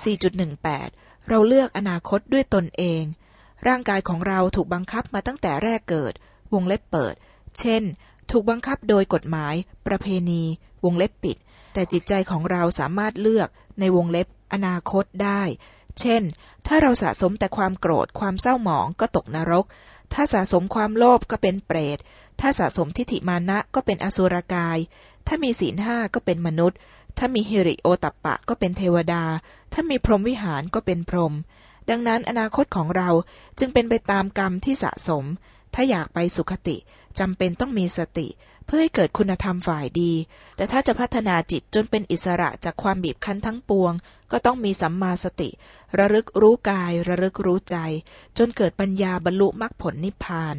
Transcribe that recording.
4.18 เราเลือกอนาคตด้วยตนเอง ร่างกายของเราถูกบังคับมาตั้งแต่แรกเกิด วงเล็บเปิด เช่น ถูกบังคับโดยกฎหมาย ประเพณี วงเล็บปิด แต่จิตใจของเราสามารถเลือกในวงเล็บอนาคตได้ เช่น ถ้าเราสะสมแต่ความโกรธความเศร้าหมองก็ตกนรก ถ้าสะสมความโลภก็เป็นเปรต ถ้าสะสมทิฏฐิมานะก็เป็นอสุรกาย ถ้ามีศีลห้าก็เป็นมนุษย์ ถ้ามีฮิริโอตัปปะก็เป็นเทวดา ถ้ามีพรหมวิหารก็เป็นพรหมดังนั้นอนาคตของเราจึงเป็นไปตามกรรมที่สะสม ถ้าอยากไปสุขติจำเป็นต้องมีสติ เพื่อให้เกิดคุณธรรมฝ่ายดี แต่ถ้าจะพัฒนาจิตจนเป็นอิสระจากความบีบคั้นทั้งปวง ก็ต้องมีสัมมาสติ ระลึกรู้กาย ระลึกรู้ใจ จนเกิดปัญญาบรรลุมรรคผลนิพพาน